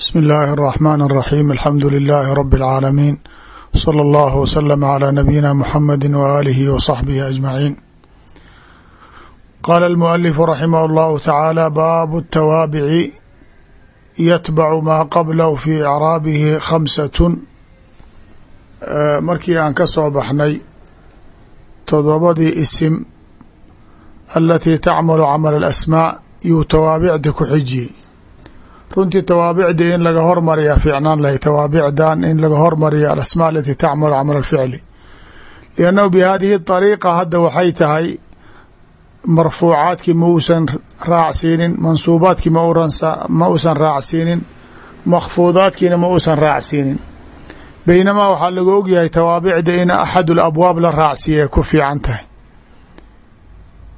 bsmi اllahi الرحmn الرaxيm alxamdu لilaahi rb العaalamiin slى اllah wslm عlى nabiyina mxamadi waalihi wصaxbihi aجmaciin qala اlmualifu raximah اllahu tacaala baabu الtawaabici yatbacu maa qablahu fi icraabihi khamsatun markii aan ka soo baxnay todobadii isim alatii tacmalu camal alasmaa yuu tawaabicda ku xijiyey runtii tawaabicdii in laga hormariya fiicnaan lahay tawaabicdan in laga hormariya alasmaa alatii tacmalu camal alficli. Liannahu bi hadihi طariiqa hadda waxay tahay marfuucaadkii ma uusan raacsiinin mansuubaadkii ma uusan raacsiinin makfuudaadkiina ma uusan raacsiinin. Baynamaa waxaa laga ogyahay tawaabicda in axad labwaab la raacsiiya ku fiican tahay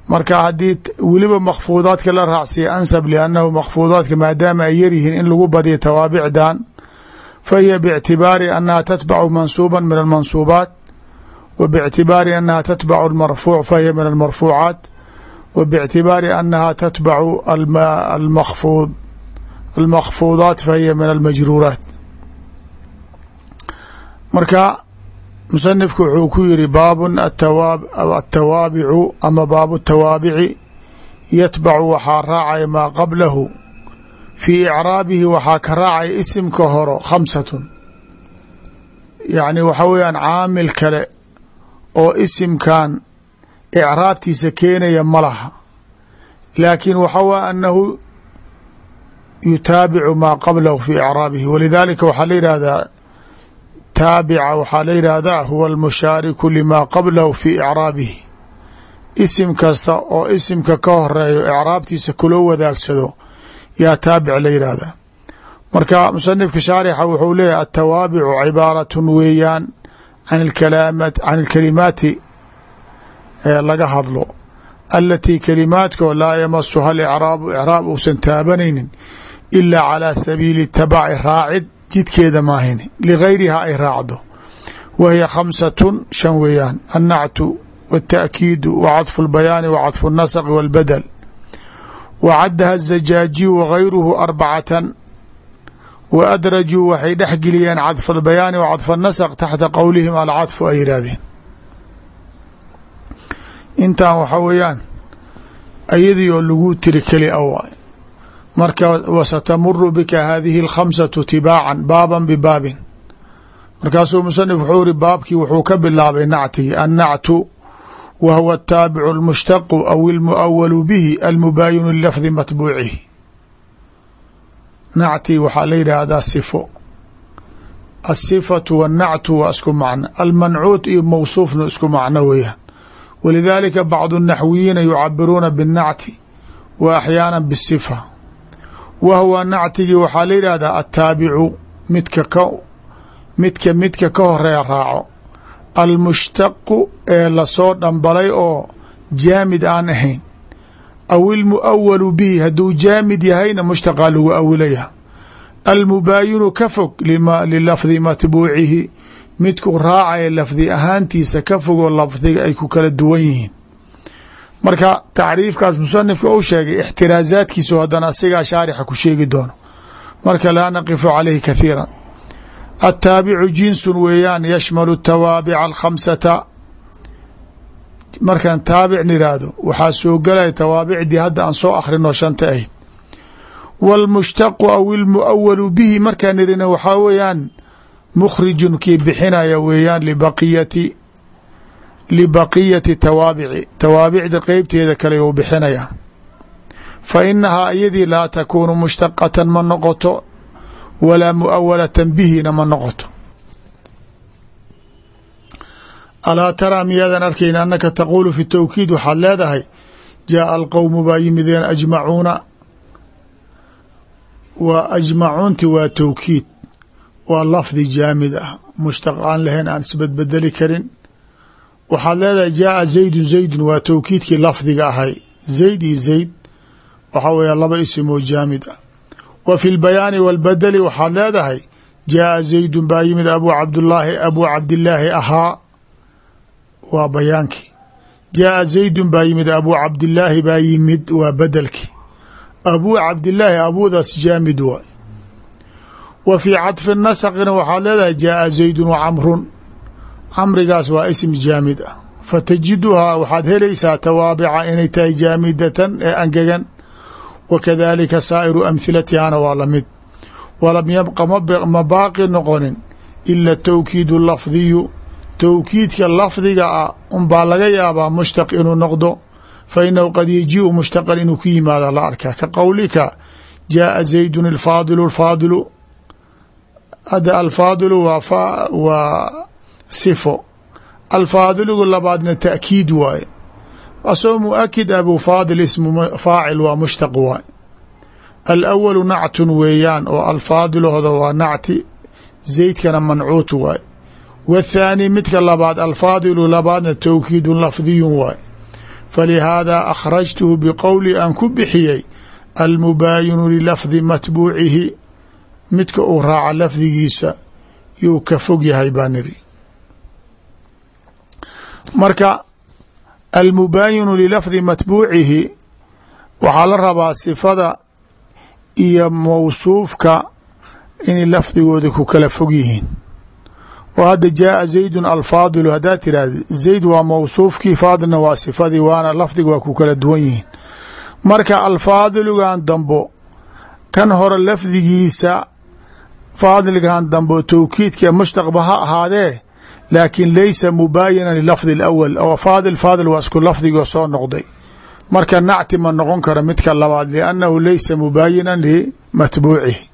marka haddii weliba makfuudaadka la raacsiya ansab liannahu makfuudaadka maadaama ay yaryihiin in lagu badiyo tawaabicdan fa hiya bictibaari annaha tatbacu mansuuba min almansuubaat wa bictibaari annaha tatbacu almarfuuc fa hiya min almarfuucaat wa bictibaari annaha tatbacu almakfuud almakfuudaat fa hiya min almajruuraat. Marka musanifku wuxuu ku yiri baabun atawaabicu ama baabu tawaabici yatbacu waxaa raacaya maa qablahu. Fii icraabihi waxaa ka raacaya isimka horo khamsatun. Yacni waxa weeyaan caamil kale oo isimkan icraabtiisa keenaya ma laha. Laakiin waxa wa annahu yutaabicu maa qablahu fii icraabihi. Walidaalika waxaa la yidhaahdaa taabica waxaa la yidhaahdaa huwa almushaariku limaa qablahu fii icraabihi. Isim kasta oo isimka ka horeeyo icraabtiisa kula wadaagsado yaa taabic la yidhaahdaa. Marka musanifka shaarixa wuxuu leeyahy atawaabicu cibaaratun weeyaan can alkalimaati laga hadlo. Alatii kalimaadkoo laa yamasuha alicraabu icraab uusan taabanaynin ilaa calaa sabiili tabaci raacid jidkeeda maahin ligayriha ay raacdo wa hiya khamsatun shan weeyaan annactu wاtaakiidu wa cadfu اlbayaani wa cadfu اnasqi wاlbadel wa caddaha الzajaajiyu wagayruhu arbacatan wa adrajuu waxay dhex geliyeen cadfu اlbayaani wa cadfu اnasq taxta qowlihim alcadfu ay yidhaahdeen intan waxa weeyaan ayadii oo lagu tiri keli a waay marka wasatamuru bika hadihi اlkhamsatu tibaacan baaban bibaabin markaasuu musanif wuxuu iri baabkii wuxuu ka bilaabay nactigi annactu wa huwa ataabicu اlmushtaqu aw ilmuawalu bihi almubaayinu lilafdi matbuucihi nacti waxaa la yidhaahdaa sifo asifatu wاnnactu waa isku macno almancuut iyo mawsuufna isku macno weeyaan walidaalika bacdu الnaxwiyiina yucabiruuna biالnacti wa axyaana bالsifa wa huwa nactigii waxaa la yidhaahdaa attaabicu midka ka midka midka ka horreeya raaco almushtaqu ee la soo dhambalay oo jaamid aan ahayn aw ilmuawalu bihi hadduu jaamid yahayna mushtaqaa lagu awilaya almubaayinu ka fog lilafdi matbuucihi midku raacaya lafdi ahaantiisa ka fogoo lafdiga ay ku kala duwan yihiin marka tacriifkaas musanifka u sheegay ixtiraazaadkiisu haddana asigaa shaarixa ku sheegi doono. Marka laa naqifu calayhi kathiira attaabicu jinsun weeyaan yashmalu tawaabica alkhamsata. Markaan taabic niraahdo waxaa soo gelaya tawaabicdii hadda aan soo akhrino shanta ahayd. Wاlmushtaqu aw ilmuawalu bihi markaan nirina waxaa weeyaan mukhrijun kii bixinaya weeyaan libaqiyati libaqiyati tawaabici tawaabicda qeybteeda kale u bixinaya. fa inahaa iyadii laa takuunu mushtaqatan ma noqoto walaa muawalatan bihina ma noqoto. alaa taraa miyaadan arkayn annaka taquulu fi tawkiid waxaad leedahay jaaa alqowmu baa yimideen ajmacuuna waa ajmacuunti waa tawkiid waa lafdi jaamid ah mushtaq aan lahayn aan isbedbedeli karin waxaad leedahay jaaa zaydun zaydun waa tawkiidkii lafdiga ahay. Zayd iyo zayd waxaa weeya laba isimoo jaamid ah. Wa fi lbayaani walbadeli waxaad leedahay jaaa zaydun baa yimid abuu cabdulaahi abuu cabdilaahi ahaa. Waa bayaankii. Jaaa zaydun baa yimid abuu cabdilaahi baa yimid waa bedelkii abuu cabdilaahi abuudaas jaamid waay. Wa fii cadfi nasqina waxaad leedahay jaaa zaydun wa camrun camrigaas waa ism jaamid ah. Fatajiduhaa waxaad helaysaa tawaabica inay tahay jaamidatan ee angegan. Wa kadalika saa'iru amhilatihana waa la mid walam yabqa ma baaqi noqonin ila tawkiidu lafdiyu. Towkiidka lafdiga ah unbaa laga yaabaa mushtaq inuu noqdo. Fa inahu qad yajiiu mushtaqan inuu ku yimaado la arkaa. Ka qowlika jaaa zaydun alfaadilu alfaadilu. Hadda alfaadilu waa waa sifo alfaadiligu labaadna ta'kiid waaye asoo muakid abu faadil ismu faacil waa mushtaq waaye alawalu nactun weeyaan oo alfaadilooda waa nacti zaydkana mancuut waaye wاthaani midka labaad alfaadilu labaadna towkiidu lafdiyun waay falihaadaa akhrajtuhu biqowli aan ku bixiyey almubaayinu lilafdi matbuucihi midka uu raaca lafdigiisa yuu ka fog yahay baa niri marka almubaayinu lilafdi matbuucihi waxaa la rabaa sifada iyo mawsuufka inay lafdigooda ku kala fog yihiin. Oo hadda jaaa zaydun alfaadilu haddaad tiraahdi zayd waa mawsuufkii faadilna waa sifadii waana lafdiga waa ku kala duwan yihiin. Marka alfaadilugan dambo kan hore lafdigiisa faadilgan dambo towkiidka mushtaqba ha ahaadee laakiin laysa mubaayinan lilafdi alawal oo faadil faadil waa isku lafdigoo soo noqday. Marka nacti ma noqon karo midka labaad liannahu laysa mubaayinan limatbuucihi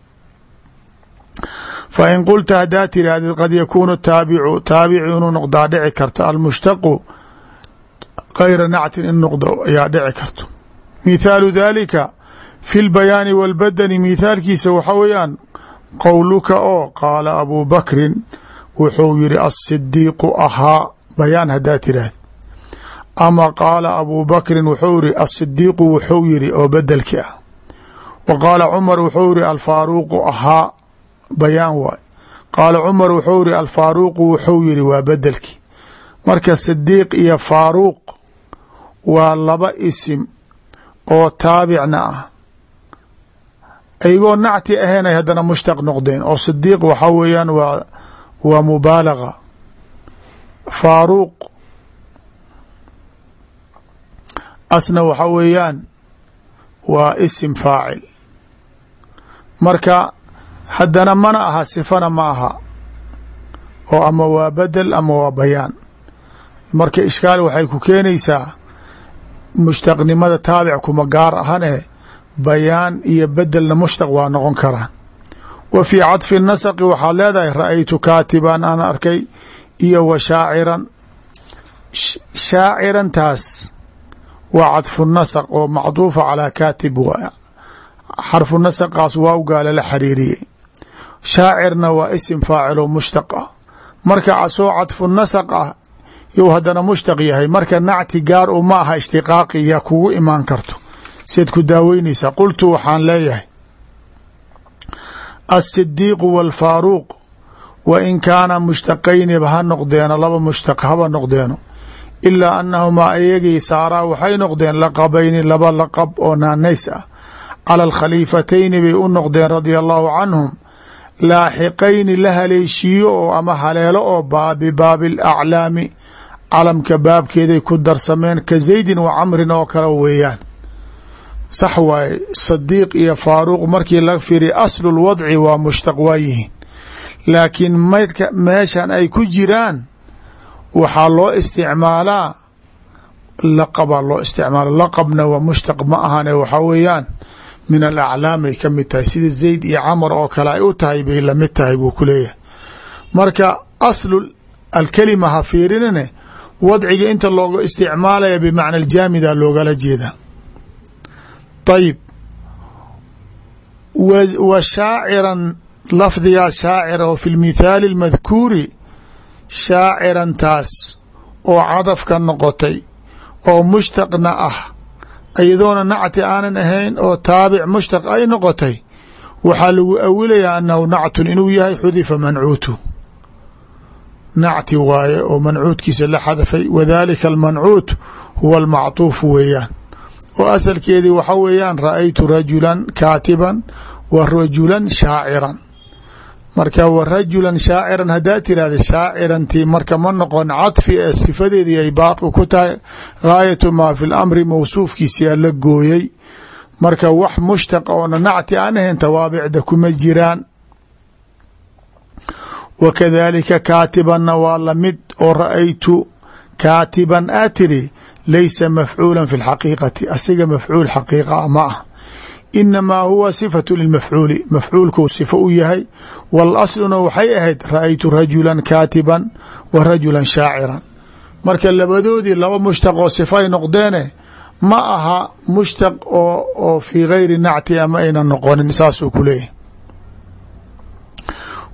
fain qulta haddaa tirahdid qad yakuunu taabicu taabici inuu noqdaa dhici karto. Almushtaqu kayra nactin in noqdo ayaa dhici karto. Mithaalu dalika fi lbayaani walbadani mithaalkiisa waxa weeyaan qowluka oo qaala abuu bakrin wuxuu yiri asidiiqu ahaa bayaan haddaa tirahdid ama qaala abuu bakrin wuxuu yiri asidiiqu wuxuu yiri oo bedelki ah. Wa qaala cumar wuxuu yiri alfaaruuqu ahaa bayaan waay. Qaala cumar wuxuu iri alfaaruuqu wuxuu yiri waa bedelki marka sidiiq iyo faaruuq waa laba isim oo taabicna ah. Ayagoo nacti ahayn ay haddana mushtaq noqdeen oo sidiiq waxaa weeyaan waa waa mubaalaga. Faaruuq. Asna waxa weeyaan waa isim faacil. Marka haddana mana aha sifana ma aha. Oo ama waa bedel ama waa bayaan. Marka ishkaal waxay ku keenaysaa mushtaqnimada taabic kuma gaar ahane bayaan iyo bedelna mushtaq waa noqon karaan wa fii cadfi nasaqi waxaad leedahay ra'aytu kaatiban aan arkay iyo wa shaaciran. Shaacirantaas waa cadfu nasaq oo macduufa calaa kaatib waa xarfu nasaqaas waawgaa lala xariiriyey shaacirna waa isim faaciloo mushtaq ah. Marka asoo cadfu nasaq ah you haddana mushtaq yahay marka nacti gaar u ma aha ishtiqaaqi yaa kugu imaan karto. Siad ku daaweynaysaa. Qultu waxaan leeyahay asidiiqu waalfaaruuq wa in kaana mushtaqayniba ha noqdeeno laba mushtaq haba noqdeeno. Ilaa annahumaa ayagii saaraa waxay noqdeen laqabayni laba laqab oo naanays ah. Cala alkhaliifatayni bay u noqdeen radia allahu canhum. Laaxiqayni la haleeshiiyo oo ama haleelo oo bibaabi alaclaami calamka baabkeeday ku darsameen ka zaydin wa camrin oo kale weeyaan sax waaye sadiiq iyo faaruuq markii laga fiiriya aslu lwadci waa mushtaq waa yihiin. Laakiin marka meeshan ay ku jiraan waxaa loo isticmaalaa laqabaa loo isticmaala laqabna waa mushtaq ma ahane waxaa weeyaan min alaclaam ay ka mid tahay. Sida zayd iyo camar oo kale ay u tahay bay la mid tahay buu ku leeyahay. Marka aslu alkalima ha fiirinine wadciga inta looga isticmaalaya bimacna aljaamida loogala jeeda ayib wa shaaciran lafdigaas shaacira oo fi lmithaali اlmadkuuri shaacirantaas oo cadafka noqotay oo mushtaqna ah iyadoona nacti aanan ahayn oo taabic mushtaq ay noqotay waxaa lagu awilayaa annahu nactun inuu yahay xudifa mancuutu nacti waaye oo mancuudkiisa la xadafay wadalika almancuut huwa almactuuf weeyaan oo asalkeedii waxa weeyaan ra'aytu rajulan kaatiban wa rajulan shaaciran. Marka wa rajulan shaaciran haddaa tirahda shaacirantii marka ma noqon cadfi ee sifadeedii ay baaqi ku tahay gaayatu maa fi lamri mawsuufkiisia la gooyey. Marka wax mushtaq oona nacti aan ahayn tawaabicda kuma jiraan. Wa kadalika kaatibanna waa la mid oo ra'aytu kaatiban aa tiri laysa mafcuula fi lxaqiiqati asiga mafcuul xaqiiqa ma ah. Inamaa huwa sifatu lilmafcuuli mafcuulkuu sifo u yahay. Walasluna waxay ahayd ra'aytu rajulan kaatiban wa rajulan shaaciran. Marka labadoodii laba mushtaq oo sifa ay noqdeene ma aha mushtaq oo oo fii gayri nacti ama ayna noqonin saasuu ku leeyahy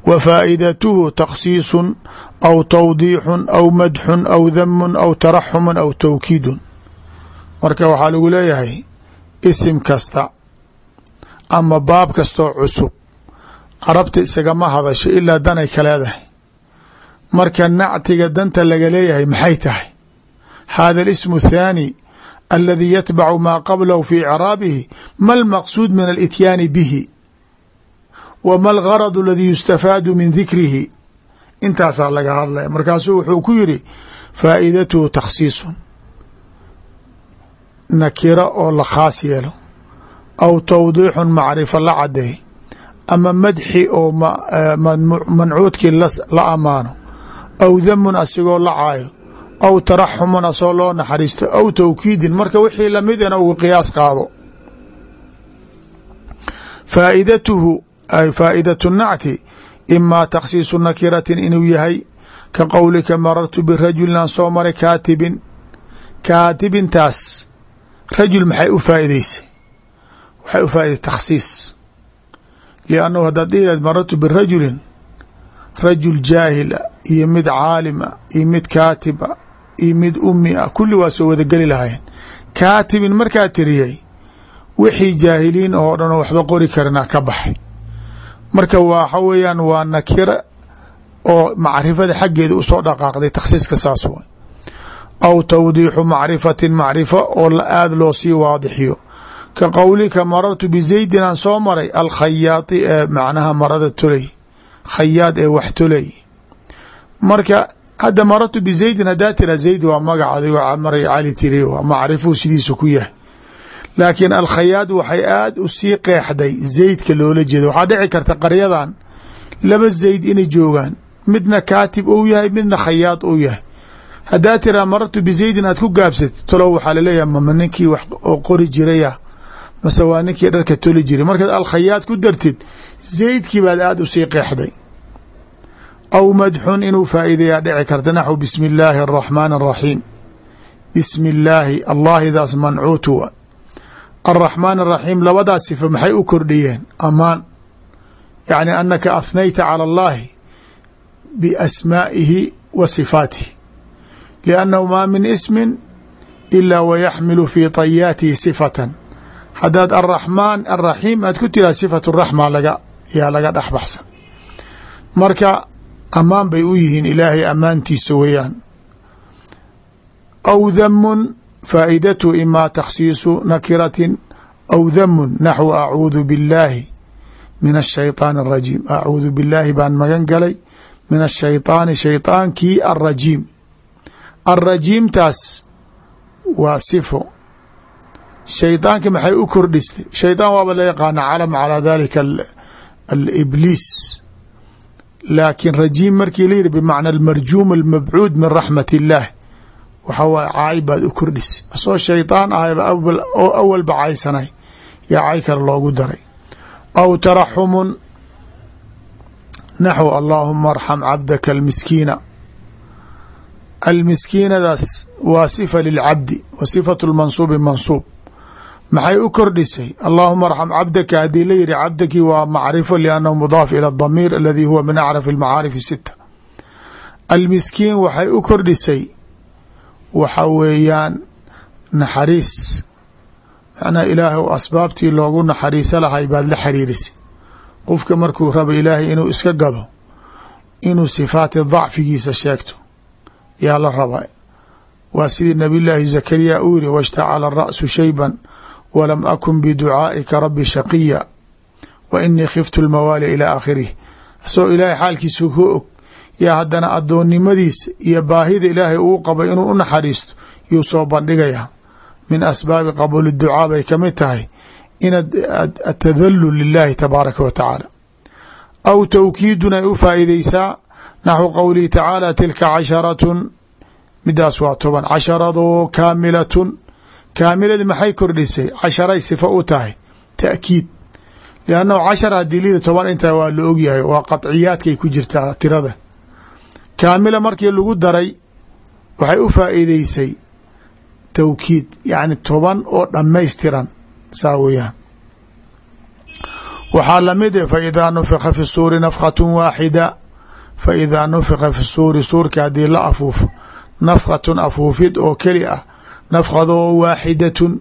wa faa'idatuhu takhsiisun aw tawdiixun aw madxun aw damun aw taraxumun aw tawkiidun marka waxaa lagu leeyahay isim kasta ama baab kastoo cusub carabta isagama hadasho ilaa danay ka leedahay marka nactiga danta laga leeyahay maxay tahay hada alismu athaani aladi yatbacu maa qablahu fi icraabihi ma almaqsuud min alityaani bihi wa ma algaradu aladi yustafaadu min dikrihi intaasaa laga hadlaya markaasuu wuxuu ku yiri faa'iidatuhu takhsiisun nakira oo la khaas yeelo aw tawdiixun macrifo la cadeey ama madxi oo mancuudkii la amaano aw damun asigoo la caayo aw taraxumun asoo loo naxariisto aw tawkiidin marka wixii la mid uga qiyaas qaado faaidatuhu ay faaidatu nacti imaa takhsiisu nakiratin inuu yahay ka qowlika marartu birajulin aan soo maray kaatibin kaatibintaas rajul maxay u faa'ideysay waxay u faa'iday takhsiis liannahu haddaad dhihilaad marartu birajulin rajul jaahila iyo mid caalima iyo mid kaatiba iyo mid umi ah kulli waa soo wadageli lahayen kaatibin markaa tiriyey wixii jaahiliin oo dhan oo waxba qori karina ka baxay marka waxa weeyaan waa nakira oo macrifada xaggeeda u soo dhaqaaqday takhsiiska saas way. Aw tawdiixu macrifatin macrifo oo aada loo sii waadixiyo. Ka qowlika marartu bizaydin aan soo maray alkhayaadi ee macnaha marada toley khayaad ee wax toley marka hadda marartu bizaydin haddaa tira zayd waa magac adigoo maray cali tiri waa macrifuu sidiisa ku yahay laakiin alkhayaad waxay aada u sii qeexday zaydka loola jeedo. Waxaa dhici karta qaryadan laba zayd inay joogaan. Midna kaatib uu yahay midna khayaad uu yahay. Haddaa tiraa marartu bizaydin aad ku gaabsatid. Talow waxaa la leeyahay mama ninkii wax oo qori jiraya. Mase waa ninkii dharka toli jiray. Markaad alkhayaad ku dartid zaydkii baad aada u sii qeexday. Aw madxun inuu faa'iidayaa dhici karta. Naxw bismi illaahi araxmaan araxiim bismi illaahi allaahidaas mancuutu wa alraxmaan araxiim labadaas sifa maxay u kordhiyeen amaan yacni anaka ahnayta cala allahi biasmaa'ihi wa sifaatihi liannahu maa min ismin ilaa wayaxmilu fii tayaatihi sifatan haddaad alraxmaan alraxiim aad ku tiraa sifatu raxma laga yaa laga dhex baxsaday marka ammaan bay u yihiin ilaahay ammaantiisa weeyaan aw damun faaidatu imaa takhsiisu nakiratin aw damun naxwu acuudu billaahi min ashayطaan arajiim acuudu billaahi baan magan galay min ashayطaani shayطaankii alrajiim alrajiimtaas waa sifo shaydaanka maxay u kordhistay shaydaan waaba la yaqaana calama calaa dalika alibliis laakiin rajiim markii la yihi bimacna almarjuum almabcuud min raxmat illaah waxa waay caay baad u kordhisay asoo shaydaan ahayba oo awalba caysanay yaa cay kale loogu daray. Aw taraxumun naxw allaahuma arxam cabdaka almiskiina. Almiskiinadaas waa sifa lilcabdi wa sifatu lmansuubi mansuub. Maxay u kordhisay? Allaahuma arxam cabdaka haddii la yihi cabdakii waa macrifo liannahu mudaaf ila damiir aladi huwa min acraf almacaarifi sita almiskiin waxay u kordhisay waxa weeyaan naxariis. Macnaha ilaahu asbaabtii loogu naxariiso lahay baad la xiriirisay qofka markuu rabo ilaahay inuu iska gado inuu sifaati dacfigiisa sheegto yaa la raba. Waa sidii nabiy llaahi zakariya uu yihi washtacala ra'su shayban walam akun biducaa'ika rabbi shaqiya wa inii khiftu lmawaali ilaa aakhirih. Asagoo ilaahay xaalkiisa ku og yaa haddana addoonnimadiisa iyo baahida ilaahay uu qabay inuu u naxariisto yuu soo bandhigayaa min asbaabi qabuuli ducaa bay ka mid tahay. In atadalul lilahi tabaaraka wa tacaala. Aw tawkiidun ay u faa'iideysaa naxwu qowlihi tacaala tilka casharatun. Midaas waa toban. Casharadoo kaamilatun. Kaamiladi maxay kordhisay? Casharay sifa u tahay. Ta'kiid. Liannahu cashara haddii lida toban intaa waa la ogyahay. Waa qadciyaadkay ku jirtaa tirada kaamila markii lagu daray waxay u faa'iideysay tawkiid yacni toban oo dhammaystiran saa weeyaan. Waxaa la mid e faidaa nufika fi suuri nafkatu waaxida faidaa nufika fi suuri suurka haddii la afuufo nafkatun afuufid oo keli ah nafkadoo waaxidatun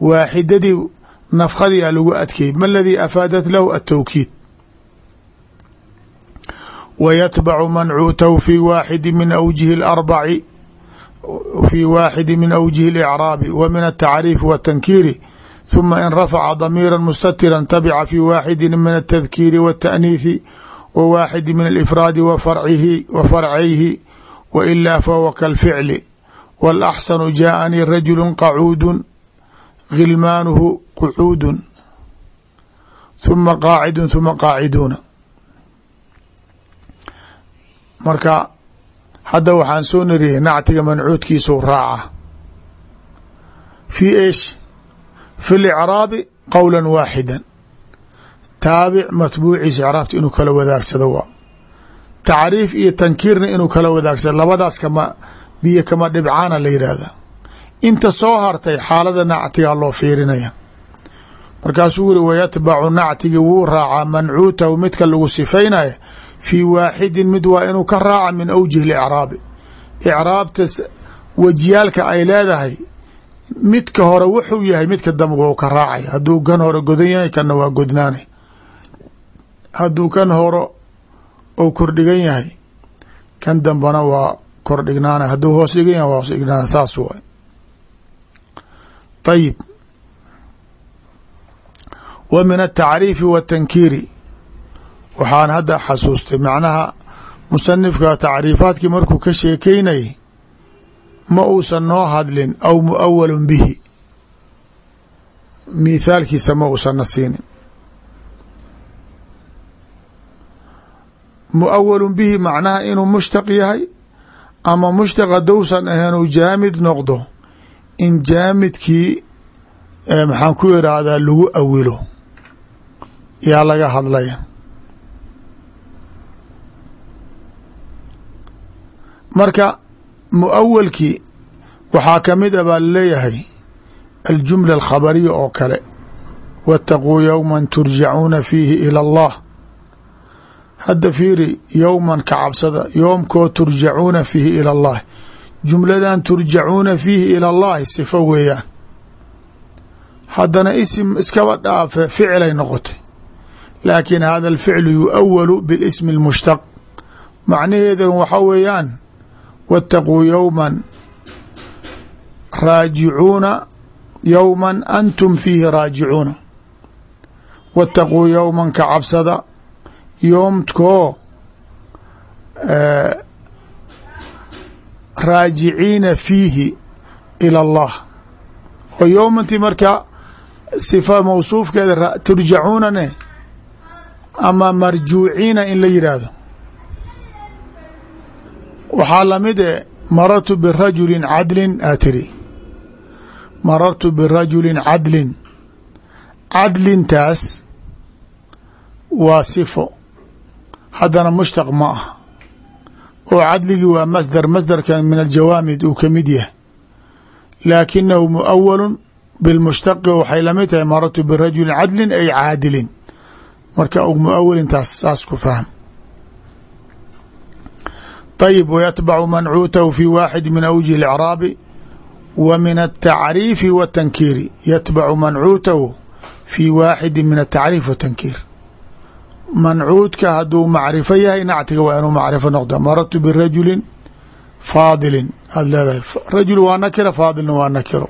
waaxidadii nafkadii a lagu adkeeyey ma aladii afaadat lahu atawkiid wa yatbacu mancuutahu fi waaxidi min awjihi اlarbaci fi waaxidi min awjihi اlicraabi wa min atacriifi watankiiri ثuma in rafaca damiira mustatira tabica fi waaxidi min الtadkiiri wالtaأniiثi wa waaxidi min alifraadi wa farcayhi wa ilaa fahuwa kalficli wاlaxsanu jaaءanii rajulu qacuudu gilmaanuhu qucuudu ثuma qaacidu ثuma qaaciduuna marka hadda waxaan soo nariyay nactiga mancuudkiisuu raaca. Fi esh fi licraabi qowla waaxida taabic matbuuciisa icraabta inuu kala wadaagsado waa. Tacriif iyo tankiirna inuu kala wadaagsado. Labadaas kama biyo kama dhibcaana la yidhaahda inta soo hartay xaalada nactigaa loo fiirinaya. Markaasuu wuri wayatbacu nactigi wuu raacaa mancuutahu midka lagu sifaynaya fii waaxidin mid waa inuu ka raaca min awjihi licraabi icraabta wejiyaalka ay leedahay midka hore wuxuu yahay midka dambe wou ka raacay. Hadduu kan hore godan yahay kanna waa godnaanay hadduu kan hore ou kordhigan yahay kan dambena waa kordhignaana hadduu hoos dhigan yahay waa hoos dhignaana saas waay. Ayib wa min atacriifi watankiiri waxaan hadda xasuustay macnaha musanifka tacriifaadkii markuu ka sheekeynayay ma uusan noo hadlin aw muawalun bihi. Mithaalkiisa ma uusanna siinin. Muawalun bihi macnaha inuu mushtaq yahay ama mushtaq hadousan ahaynuu jaamid noqdo in jaamidkii maxaan ku irahdaa lagu awilo. Yaa laga hadlaya marka muawalkii waxaa ka mid a baa la leeyahay aljumla alkhabariya oo kale waataquu yowma turjacuuna fiihi ila allah. Hadda fiiri yowman ka cabsada yoomkoo turjacuuna fiihi ila allah. Jumladan turjacuuna fiihi ila allahi sifo weeyaan. Haddana isim iskaba dhaafe ficilay noqotay. Laakiin hada alficlu yuawalu bilismi اlmushtaq macnaheedan waxa weeyaan waataquu yowman raajicuuna yowma antum fiihi raajicuuna waataquu yowman ka cabsada yoomkoo raajiciina fiihi ila allah oo yowmantii marka sifa mawsuufkeeda turjacuunane ama marjuuciina in la yidhaahdo waxaa la mid e marartu birajulin cadlin aa tiri. Marartu birajulin cadlin. Cadlintaas waa sifo. Haddana mushtaq ma ah oo cadligii waa masdar masdarkan min aljawaamid uu ka mid yahay. Laakinahu muawalu bilmushtaqi waxay la mid tahay marartu birajulin cadlin ay caadilin. Marka muawalintaas saas ku fahm ayb wyatbacu mancuutahu fi waaxid min awji اlcraabi wa min atacriifi w tankiiri yatbacu mancuutahu fii waaxidi min atacriif watankiir mancuudka hadduu macrifo yahay nactiga waa inuu macrifo noqdo marartu birajulin faadilin aad leedahay rajul waa nakira faadilna waa nakiro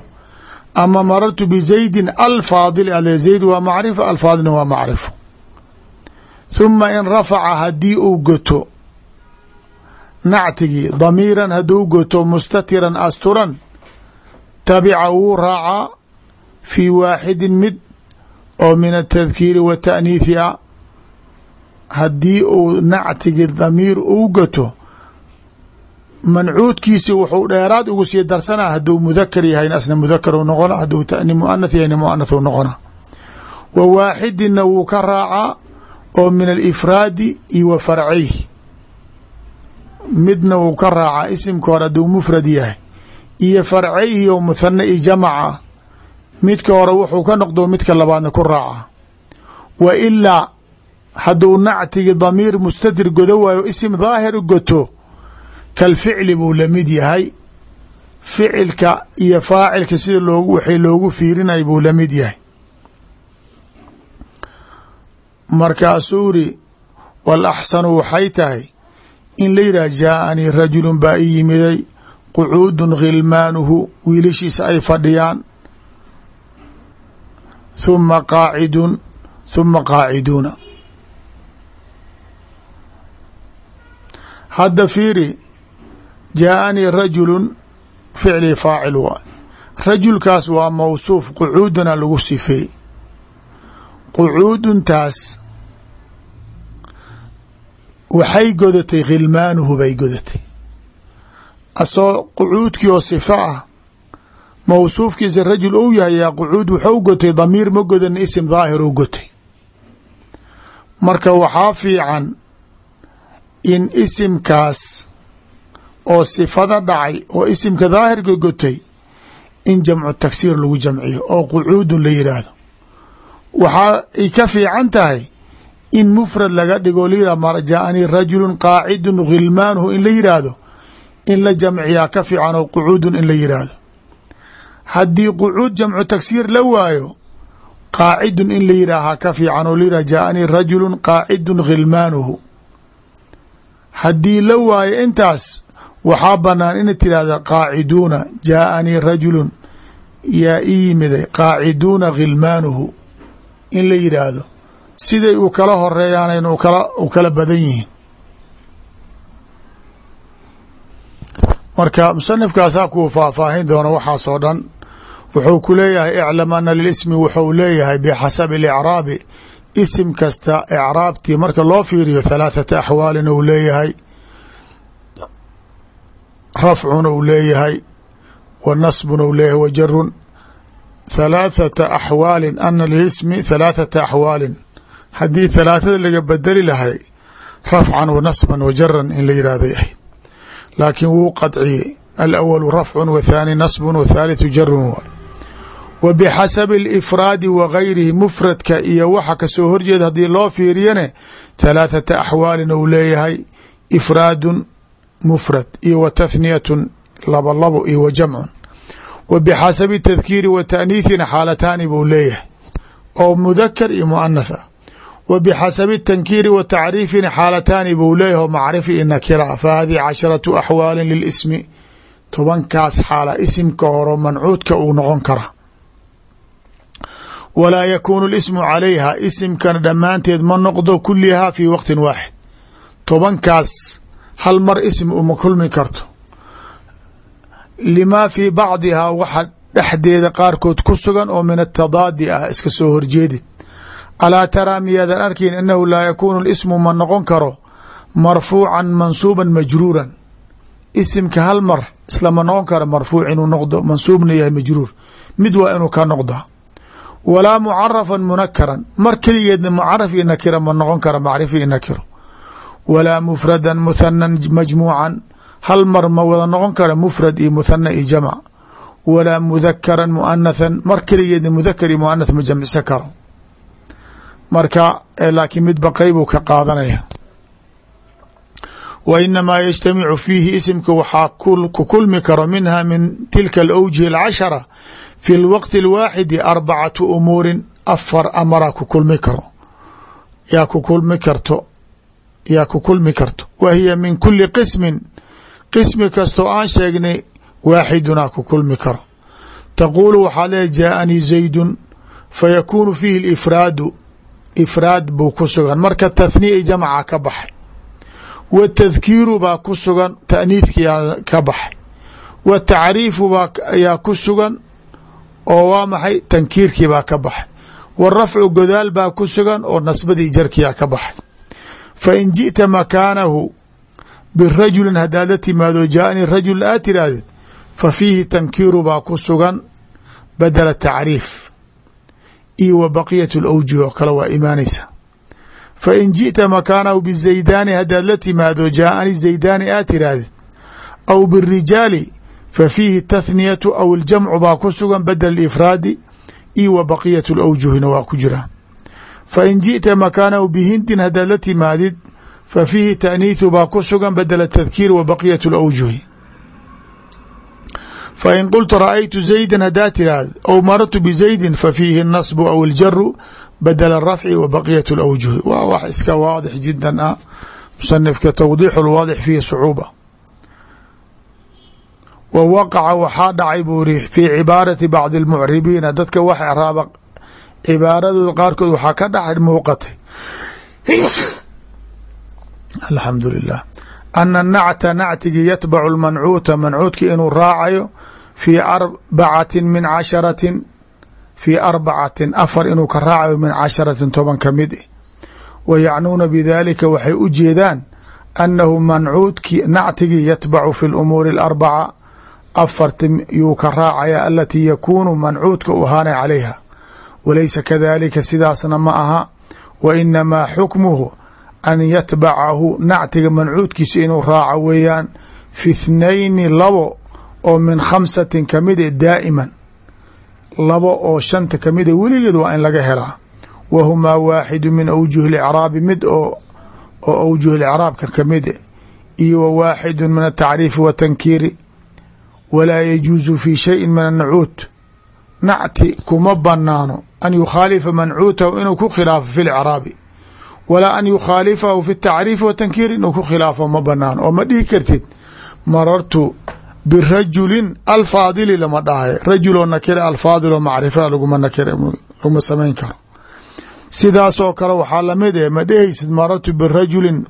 ama marartu bizaydin alfaadil aad leedahay zayd waa macrifo alfaadilna waa macrifo huma in rafaca haddii uu goto nactigii damiiran hadduu goto mustatiran asturan tabica wuu raacaa fii waaxidin mid oo min atadkiiri wa taaniithi a haddii uu nactigi damiir uu gato mancuudkiisi wuxuu dheeraad ugu sii darsanaa hadduu mudakar yahay asna mudakar u noqona hadduu muanath yahayna muanath u noqona wa waaxidinna wuu ka raacaa oo min alifraadi iyo wa farcayh midna wuu ka raacaa isimka hore hadduu mufrad yahay iyo farcayhi oo muthana i jamaca midka hore wuxuu ka noqdo midka labaadna ku raaca. Wa ilaa hadduu nactigi damiir mustatir godo waayo isim daahir goto kalficli buu la mid yahay. Ficilka iyo faacilka sida loogu waxay loogu fiirinay buu la mid yahay. Markaasuu ri wal waxay tahay in la yidhah jaaanii rajulun baa i yimiday qucuudun khilmaanuhu wiilashiisa ay fadhiyaan. Huma qaacidun huma qaaciduuna. Hadda fiiri jaaanii rajulun ficli faacil waay. Rajulkaas waa mawsuuf qucuudana lagu sifeey qucuuduntaas waxay godatay khilmaanuhu bay godatay. Asoo qucuudkii oo sifa ah mawsuufkiisa rajul ou yahay yaa qucuud wuxuu gotay damiir ma godan isim daahir u gotay. Marka waxaa fiican in isimkaas oo sifada dhacay oo isimka daahirka gotay in jamcu tagsiir lagu jamciyo oo qucuudun la yidhaahdo waxaa ay ka fiican tahay in mufrad laga dhigo layihah ma jaaanii rajulun qaacidun khilmaanuhu in la yidhaahdo in la jamciyaa ka fiican oo qucuudun in la yidhaahdo haddii qucuud jamcu tagsiir la waayo qaacidun in la yidhaahaa ka fiican oo layidhah rajulun qaacidun khilmaanuhu haddii la waayo intaas waxaa banaan ina tirahda qaaciduuna jaaanii rajulun yaa ii yimiday qaaciduuna khilmaanuhu in la yidhaahdo siday uu kala horeeyaan u kala badan yihiin. Marka musanifkaasaa kuu faahfaahin doona waxaasoo dhan wuxuu ku leeyahay iclam ana lilismi wuxuu leeyahay bixasabi اlicraabi isim kasta icraabtii marka loo fiiriyo halaathata axwaalin ou leeyahay rafcun ou leeyahay wa nasbun ou leeyahay wa jarun halaathata axwaalin ana lilismi halaathata axwaalin haddii halaathada laga bedeli lahay rafcan wa nasban wa jaran in la yihahday ahayd laakiin wuu qadciyey. Alawalu rafcun wa thaani nasbun wa thaalitثu jarun waay wa bixasabi alifraadi wa gayrihi mufradka iyo waxa ka soo horjeeda haddii loo fiiriyane halaathata axwaalin ou leeyahay ifraadun mufrad iyo wa tathniyatun laba labo iyo wa jamcun. Wa bixasabi tadkiiri wa taaniithina xaalataani leeyahay. Oo mudakar iyo muanath wa bixasabi tankiiri wa tacriifina xaalataani buu leeyahay oo macrifi iyo nakira fa hadihi casharatu axwaalin lilismi tobankaas xaala isimka horo mancuudka uu noqon kara. Walaa yakuunu lismu calayha isimkana dhammaanteed ma noqdo kulihaa fi waqtin waaxid. Tobankaas hal mar ism uma kulmi karto. Limaa fii bacdihaa waxa dhexdeeda qaarkood ku sugan oo min atadaadi ah iska soo horjeedid alaa taraa miyaadan arkin annahu laa yakuunu lismu ma noqon karo marfuucan mansuuban majruuran. Isimka hal mar islama noqon karo marfuuc inuu noqdo mansuubna yahay majruur. Mid waa inuu ka noqdaa walaa mucarafan munakaran. Mar keligeedna mucaraf iyo nakira ma noqon kara macrifi iyo nakiro. Walaa mufradan muthanan majmuucan. Hal mar ma wada noqon kara mufrad iyo muthana iyo jamc walaa mudakaran muanathan mar keligeedna mudakar iyo muanath ma jamcisan karo marka laakiin midba qeybuu ka qaadanaya. Wa inamaa yajtamicu fiihi isimka waxaa ku kulmi karo minha min tilka alawjihi alcashara fi lwaqti alwaaxidi arbacatu umuurin afar amara ku kulmi karo. Yaa ku kulmi karto yaa ku kulmi karto. Wa hiya min kuli qismin qismi kastoo aan sheegnay waaxidunaa ku kulmi karo. Taquulu waxaad leeay jaaanii zaydun fayakuunu fiihi alifraadu ifraad buu ku sugan. Marka tathniya jamca ka baxay wa tadkiiru baa ku sugan taaniidkiyaa ka baxay wa tacriifu baa ayaa ku sugan oo waa maxay? Tankiirkii baa ka baxay wa rafcu godaal baa ku sugan oo nasbadii jarkiyaa ka baxay fa in ji'ta makaanahu birajulin haddaad la timaado jaaanii rajul aad tiraahdeed fa fiihi tankiiru baa ku sugan badala tacriif iyo wa baqiyat lawjuh oo kale waa imaanaysa. Fa in ji'ta makaanahu bizaydaani haddaad la timaado jaaanii zaydaani aad tiraahdeed aw birijaali fa fiihi tathniyatu aw iljamcu baa ku sugan badel ifraadi iyo wa baqiyat lawjuhina waa ku jira. Fa in ji'ta makaanahu bihindin haddaad la timaadid fa fiihi taaniithu baa ku sugan badela tadkiir wa lawjuhi fa in qulta ra'aytu zaydan haddaa tiraahd aw marartu bizaydin fa fiihi اnasbu aw iljaru badela rafci wa baqiyat lawjuhi waa wax iska waadix jidan ah. Musanifka tawdiixu lwaadix fiihi sucuuba. Wa waqaca waxaa dhacay buu iri fii cibaarati bacdi اlmucribiina dadka wax icraaba cibaaradooda qaarkood waxaa ka dhax muuqatay. Alxamdu lilah ana nacta nactigi yatbacu lmancuuta mancuudki inuu raacayo fii arbacatin min casharatin fii arbacatin afar inuu ka raacayo min casharatin toban ka mid eh wa yacnuuna bidalika waxay u jeedaan annahu mancuudki nactigii yatbacu fi lumuuri alarbaca afarti yuu ka raacaya alatii yakuunu mancuudka u ahaanay calayha walaysa kadalika sidaasna ma aha wa inamaa xukmuhu an yatbacahu nactiga mancuudkiisa inuu raaco weeyaan fi ithnayni labo oo min khamsatin ka mid e daa'iman. Labo oo shanta ka mid e weligeed waa in laga helaa. Wa humaa waaxidu min awjuhi licraabi mid oo oo awjuh licraabka ka mid e iyo wa waaxidu min atacriifi watankiiri walaa yajuusu fi shayin min annacuud nacti kuma banaano an yukhaalifa mancuutahu inuu ku khilaafo fi lcraabi walaa an yukhaalifahu fi tacriifi watankiir inuu ku khilaafo ma banaano oo ma dhihi kartid marartu birajulin alfaadili lama dhahay rajuloo nakire alfaadiloo macrifa laguma nakir laguma samayn karo. Sidaasoo kale waxaa la mid eh ma dhehaysid marartu birajulin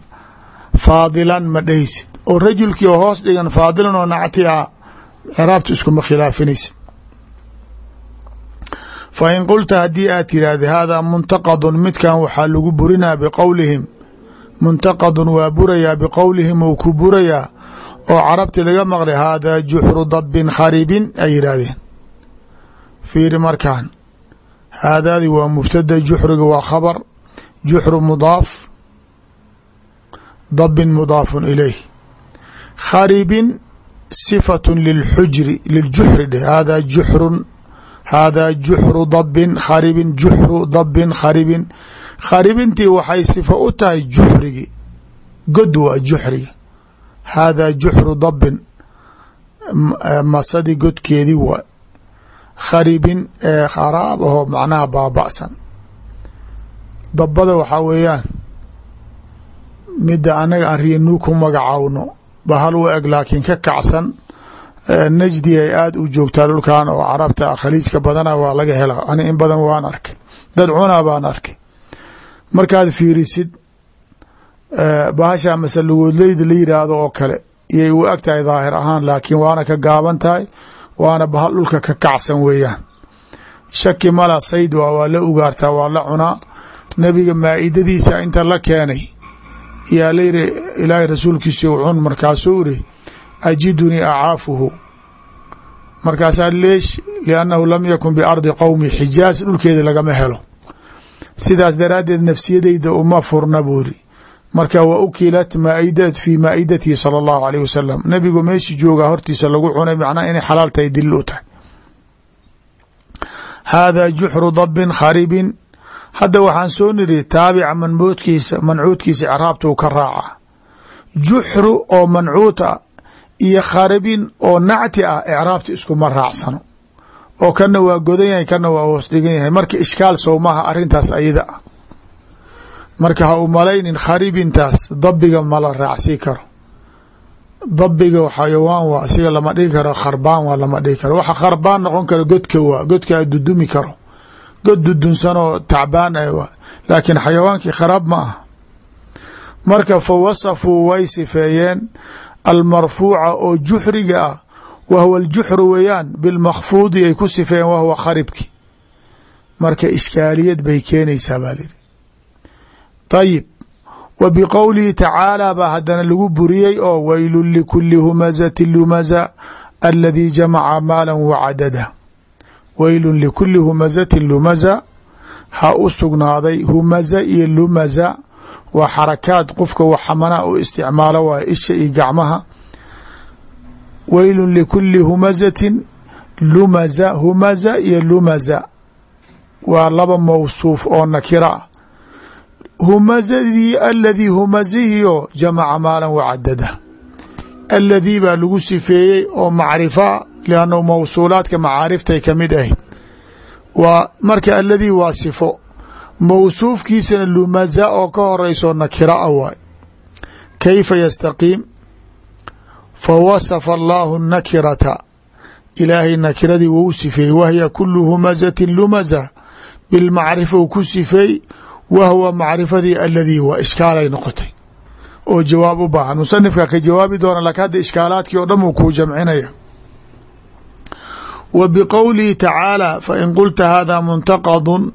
faadilan ma dhehaysid. Oo rajulkii oo hoos dhigan faadilan oo nacti ah ciraabta iskuma khilaafinaysid. Fa in qulta haddii aad tiraahda haadaa muntaqadun midkan waxaa lagu burinaa biqowlihim muntaqadun waa burayaa biqowlihim uu ku burayaa oo carabti laga maqlay haadaa juxru dabbin kharibin ay yidhaahdeen. Fiiri markaan haadaadi waa mubtada juxriga waa khabar juxru mudaaf dabbin mudaafun ilayh. Kharibin sifatu lilxujri liljuxri dheh haadaa juxrun haadaa juxru dabbin kharibin juxru dabbin kharibin kharibintii waxay sifa u tahay juxrigi god waa juxriga haadaa juxru dabbin masadi godkeedii waa kharibin ee kharaab aho macnaha baaba'san dabbada waxaa weeyaan midda anaga aan riyanuu ku magacaawno bahal u eg laakiin ka kacsan najdi ay aada u joogtaa dhulkan oo carabta khaliijka badana waa laga helaa ani in badan waan arkay dad cunaa baan arkay markaad fiirisid bahasha masalugoodleyda la yidhaahdo oo kale iyay u eg tahay daahir ahaan laakiin waana ka gaaban tahay waana bahal dhulka ka kacsan weeyaan. Shaki mala sayd waa waa la ugaartaa waa la cunaa. Nebiga maa-idadiisa inta la keenay yaa layiri ilaahay rasuulkiisi u cun markaasuu iri ajidunii acaafuhu. Markaasaa leesh liannahu lam yakun biardi qowmi xijaaz dhulkeeda lagama helo. Sidaas daraaddeed nafsiyadeyda uma furna buu iri marka wa ukilat maaida fii maaidatihi sala allahu alayh wasalam nebigu meeshii joogaa hortiisa lagu cunay macnaha inay xalaal tahay dil u tahay. Haadaa juxru dabbin kharibin. Hadda waxaan soo niri taabica manmoodkiisa mancuudkiisa icraabtuu ka raaca. Juxru oo mancuut iyo kharibin oo nacti ah icraabta iskuma raacsano. Oo kana waa godan yahay kana waa hoos dhigan yahay. Marka ishkaal sowmaha arintaas ayada ah marka ha u malaynin kharibintaas dabiga mala raacsii karo. Dabiga xayawaan waa asiga lama dhigi karo kharbaan waa lama dhigi karo. Waxa kharbaan noqon karo godka waa godka dudumi karo. God dudunsanoo tacbaan ah laakiin xayawaankii kharaab ma ah marka fa wasafuu way sifeeyeen. Almarfuuca oo juxriga ah wahwa aljuxru weeyaan bilmakfuudi ay ku sifeeyeen wahwa kharibki. Marka ishkaaliyad bay keenaysaa baa lihi ayib wa biqowlihi tacaala baa haddana lagu buriyey oo weylun likuli humazati lumaza aladii jamaca maala wacadada weylun likuli humazatin lumaza ha u sugnaaday humaza iyo lumaza waa xarakaad qofka wax xamanaa u isticmaalo waa isha iyo gacmaha weylun likuli humazatin lumaza humaza iyo lumaza waa laba mawsuuf oo nakira humazadii aladii humazihiyo jamaca maalan wacadada aladii baa lagu sifeeyey oo macrifa liannahu mawsuulaadka macaariftay ka mid ahayd. Waa marka aladii waa sifo mawsuufkiisana lumaza oo ka horeyso nakira a waay. Kayfa yastaqiim? Fa wasafa allaahu nakirata. Ilaahay nakiradii wou sifeeyey. Wahya kulu humazatin lumaza. Bilmacrifa u ku sifeey wahwa macrifadii aladii waa ishkaalay noqotay oo jawaab u baahan musanifka ka jawaabi doona lak hadda ishkaalaadkii oo dhan uu kuu jamcinaya wa biqowlihi tacaala fain qulta hada muntaqadun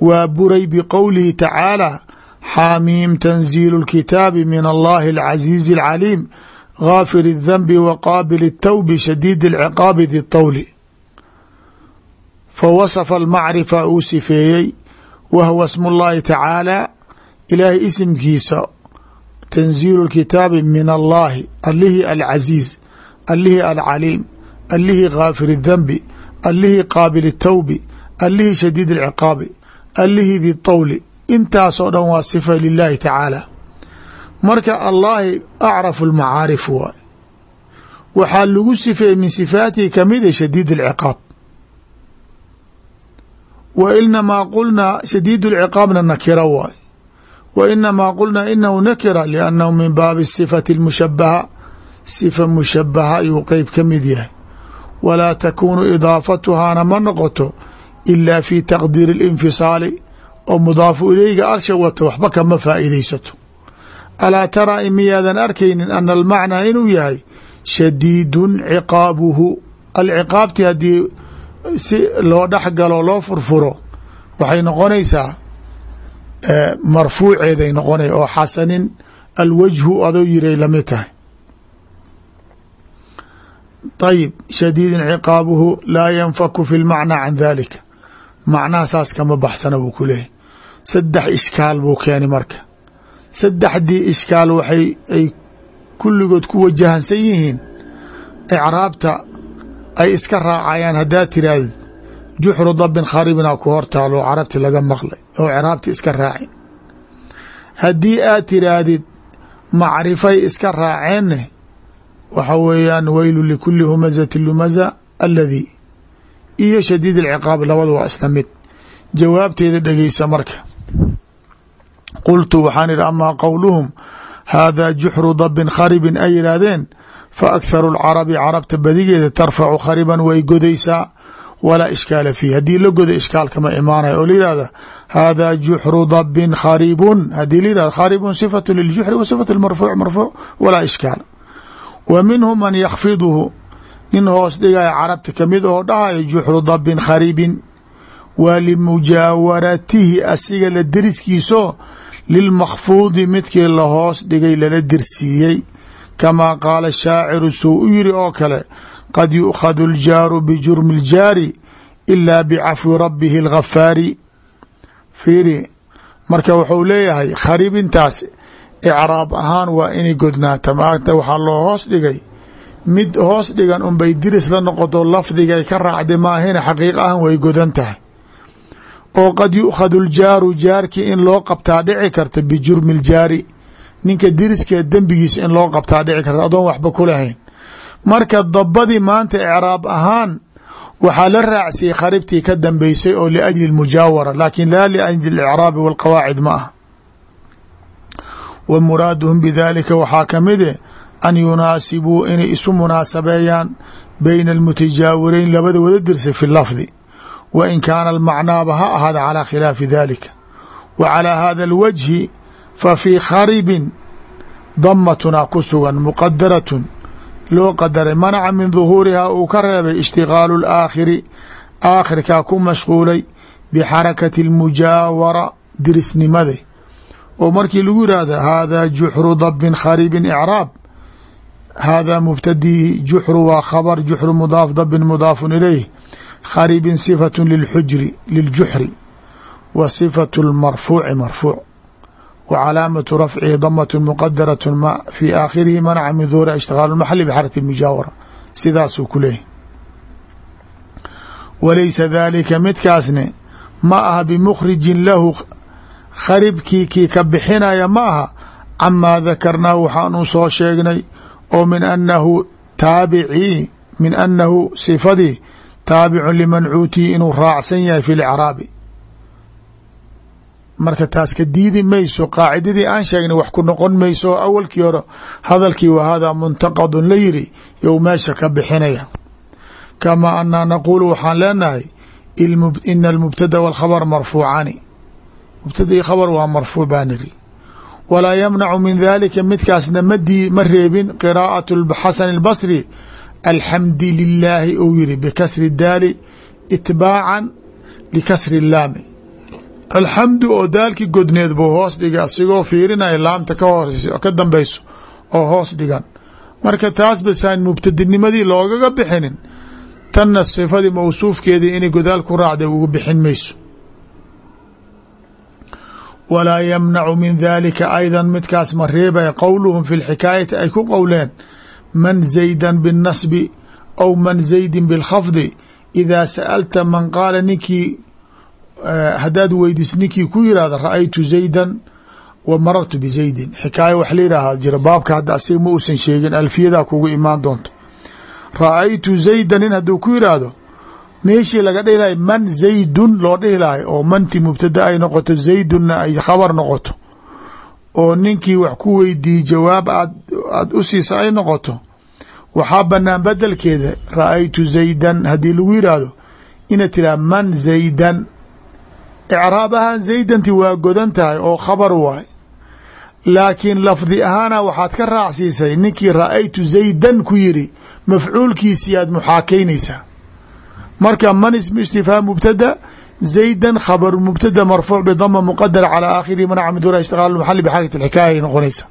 waa buray biqowlihi tacaala xaamiim tanziilu اlkitaabi min allahi alcaziizi alcaliim gaafir الdanbi wa qaabil الtawbi shadiid اlciqaabi di طawli fawasafa almacrifa uu sifeeyey wahwa smu اllahi tacaala ilaahay isimkiisa tanziilu اlkitaabi min allahi allihii alcaziiz allihii alcaliim allihii gaafir الdanbi allihii qaabil الtawbi allihii shadiid اlciqaabi allihii di طawli intaasoo dhan waa sifa lilahi tacaala marka allahi acrafu lmacaarif waay waxaa lagu sifeeyey min sifaatihi kamida shadiid اlciqaab wa inamaa qulnaa shadiid lciqaabna nakira waay. Wa inamaa qulnaa inahu nakira liannahu min baabi sifati اlmushabaha sifa mushabaha ayuu qeyb ka mid yahay. Walaa takuunu idaafatuhaana ma noqoto ila fi taqdiiri اlinfisaali oo mudaafu ilayga arsha wato waxba kama faa'iidaysato. Alaa taraa in arkaynin ana almacnaa inuu yahay shadiidun ciqaabuhu. Alciqaabti si loo dhex galo loo furfuro waxay noqonaysaa marfuuceeday noqonay oo xasanin alwajhu adoo yiray la mid tahay. Ayib shadiidin ciqaabuhu laa yanfaku fi lmacnaa can dalika macnaha saas kama baxsana buu ku leeyahy saddex ishkaal buu keenay marka. Saddexdii ishkaal waxay ay kulligood ku wajahansan yihiin icraabta ay iska raacayaan haddaad tirahdid juxru dabin kharibna ku hortaalo carabti laga maqlay oo icraabti iska raacin. Haddii aad tiraahdid macrifay iska raaceenne waxa weeyaan weylu likuli humazati lumaza aladii iyo shadiid alciqaab labada waa isla mid. Jawaabteeda dhegeysa marka. Qultu waxaan idhi amaa qowluhum haadaa juxru dabin kharibin ay yidhaahdeen fa akharu lcarabi carabta badigeeda tarfacu khariban way godaysaa walaa ishkaala fiih haddii la godo ishkaal kama imaanaya oo layihahda haadaa juxru dabin kharibun. Haddii layihahda kharibun sifatu liljuxri wa sifatu marfuuc marfuuc walaa ishkaal. Wa minhum man yakfiduhu nin hoos dhigaya carabta ka mid oo dhahayo juxru dabin kharibin. Waa limujaawaratihi asiga la deriskiiso lilmakfuudi midkii la hoos dhigay lala dirsiiyey kamaa qaala shaaciru suu u yidhi oo kale qad yu'khadu ljaaru bijurmi ljaari ilaa bicafwi rabbihi alghafaari fiiri marka wuxuu leeyahay kharibintaas icraab ahaan waa inay godnaata maata waxaa loo hoos dhigay mid hoos dhigan unbay diris la noqoto lafdigay ka raacday maahina xaqiiq ahan way godan tahay oo qad yu'khadu ljaaru jaarkii in loo qabtaa dhici karto bijurmi ljaari ninka diriskee dembigiisa in loo qabtaa dhici karta. Adoon waxba ku lahayn. Marka dabadii maanta icraab ahaan waxaa la raacsiyey kharibtii ka dambeysay oo liajli mujaawara laakin laa liajli icraabi walqawaacid ma ah wa muraaduhum bidalika waxaa kamide an yunaasibuu inay isu munaasabeeyaan bayna almutajaawirayn labada wada dirsay fi lafdi. Wa in kaana almacnaaba ha ahaada calaa khilaafi dalika wa calaa hada alwajhi fa fii kharibin damatuna ku sugan muqadaratun loo qadaray manaca min duhuurihaa uu ka reebay ishtigaalu laakhiri aakhirkaa ku mashquulay bixarakati اlmujaawara dirisnimade oo markii lagu yihahdo hada juxru dabin kharibin icraab hada mubtadihi juxru waa khabr juxru mudaaf dabin mudaafun ilayh kharibin sifatu lilxujri liljuxri wa sifatu lmarfuuci marfuuc wa calaamatu rafcihi damat muqadarat fi aakhirihi manaca min duhuri ishtigaal maxali bxarakati mujaawara sidaasuu ku leeyahy walaysa dalika midkaasne ma aha bimukhrijin lahu kharibkii kii ka bixinaya ma aha camaa dakarnaahu waxaanu soo sheegnay oo min anahu taabicii min anahu sifadii taabicun limancuutihi inuu raacsan yahay fi lcraabi marka taas ka diidi mayso qaacidadii aan sheegnay wax ku noqon mayso awalkii hore hadalkii wa hada muntaqadun la yiri you meesha ka bixinaya. Kamaa anaa naquulu waxaan leenahay ina almubtada walkhabr marfuucaani. Mubtada khabr waa marfuuc baa niri walaa yamnacu min dalika midkaasna ma reebin qiraa'at xasan اlbasri alxamdi lilaahi uu yiri bikasri daali itbaacan likasri laami alxamdu oo daalkii godneed buu hoos dhigay asigoo fiirinaya laamta ka dambeyso oo hoos dhigan. Marka taas basaan mubtadinimadii loogaga bixinin tanna sifadii mawsuufkeedii inay godaal ku raacday ugu bixin mayso. Walaa yamnacu min dalika ayda midkaas ma reebaya qowluhum fi lxikaayati ay ku qowleen man zaydan biاnnasbi aw man zaydin biاlkhafdi idaa sa'alta man qaala ninkii haddaad weydiis ninkii ku yihahda ra'aytu zaydan wa marartu bizaydin xikaaya wax la yidhaahda jira baabka hadda asiga ma uusan sheegin alfiyadaa kugu imaan doonto. Ra'aytu zaydan nin hadduu ku yidhaahdo meeshii laga dhihi lahay man zaydun loo dhihi lahay oo manti mubtada ay noqoto zaydunna ay khabar noqoto oo ninkii wax ku weydiiyey jawaab aad aada u siisa ay noqoto waxaa banaan bedelkeeda ra'aytu zaydan. Haddii lagu yidhaahdo inaad tiraha man zaydan icraab ahaan zaydanti waa godan tahay oo khabar waay. Laakiin lafdi ahaana waxaad ka raacsiisay ninkii ra'aytu zaydan ku yiri mafcuulkiisii aad muxaakaynaysaa. Marka man ismu istifhaam mubtada zaydan khabaru mubtada marfuuc bidama muqadar calى aakhirihi manaca min dura ishtiqaal maxali bxarakati اlxikaaya ay noqonaysa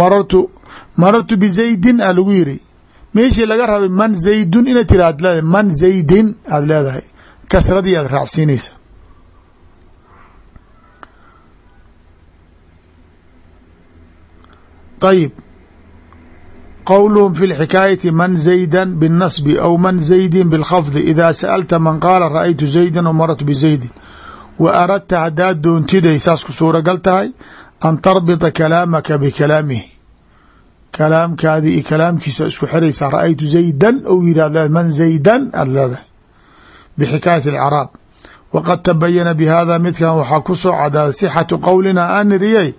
marartu marartu bizaydin a lagu yiri meeshii laga rabay man zaydun inaad tira ad leedahay man zaydin aada leedahay kasradii aad raacsiinaysa ayib qowluhum fi lxikaayati man zayda biاnnasbi aw man zaydin biاlkhafdi idaa sa'alta man qaala ra'aytu zaydan o marartu bizaydin wa aradta haddaad doontiday saas ku suuragal tahay an tarbita kalaamaka bikalaamihi kalaamkaadii iyo kalaamkiisa isku xiraysaa ra'aytu zaydan ou yidhah man zaydan aad leedahay bxikaayati اcraab waqad tabayana bihada midkan waxaa ku soo cadaaday sixatu qowlina aan niriyey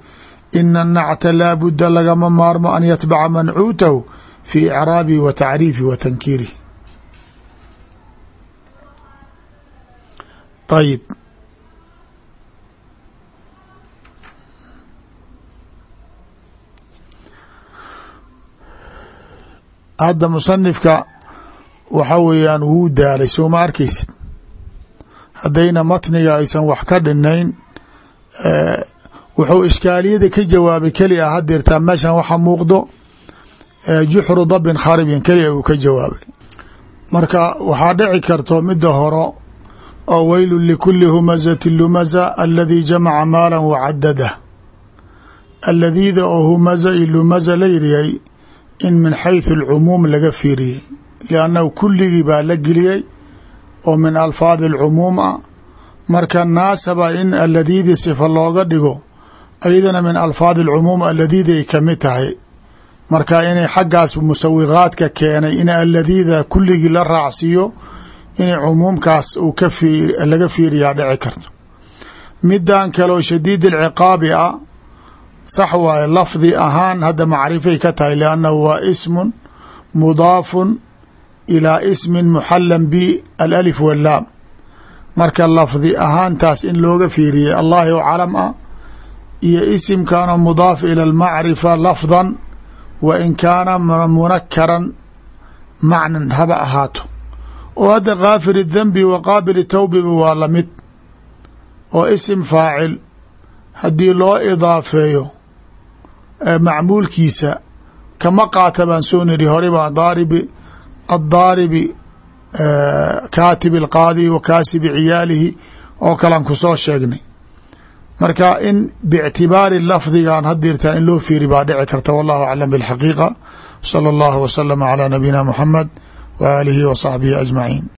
ina nacta laa budda lagama maarmo an yatbaca mancuutahu fi icraabihi wa tacriifihi wa tankiirihi ayib hadda musanifka waxa weeyaan wuu daalay soo ma arkaysid? Haddayna matniga aysan wax ka dhinayn wuxuu ishkaaliyada ka jawaabay keli a hadeertaa meeshan waxa muuqdo juxru dabin kharibin keliya uu ka jawaabay. Marka waxaa dhici karto mida horo oo weylu likuli humazati lumaza aladii jamaca maala wacadada aladiida oo humaza iyo lumaza la yiriyay in min xayثu اlcumuum laga fiiriyey liannahu kulligii baa la geliyey oo min alfaadi alcumuum ah marka naasaba in aladiidii sifa looga dhigo ayadana min alfaadi alcumuum aladiiday ka mid tahay marka inay xaggaas musawiqaadka keenay in aladiida kulligii la raacsiiyo inay cumuumkaas uu ka fii laga fiiriyaa dhici karto midan kaloo shadiid alciqaabi ah sax waaye lafdi ahaan hadda macrifay ka tahay liannahu waa ismun mudaafun ilaa ismin muxalan bi alalif wallaam. Marka lafdi ahaantaas in looga fiiriyey allahi oo calam ah iyo isimkaana mudaaf ila almacrifa lafdan wa in kaana munakaran macnan haba ahaato. Oo hadda kaafir dambi wa qaabili tawbiba waa la mid oo isim faacil. Haddii loo idaafeeyo macmuulkiisa kama qaata baan soo niri hore baa daaribi addaaribi kaatibi alqaadi wa kaasibi ciyaalihi oo kalan ku soo sheegnay marka in bictibaari lafdigan hadirtaa in loo fiiri baa dhici karta wallahu aclam bilxaqiiqa salى اllahu waslama calى nabiyina muxamed wa aalihi wa saxbihi ajmaciin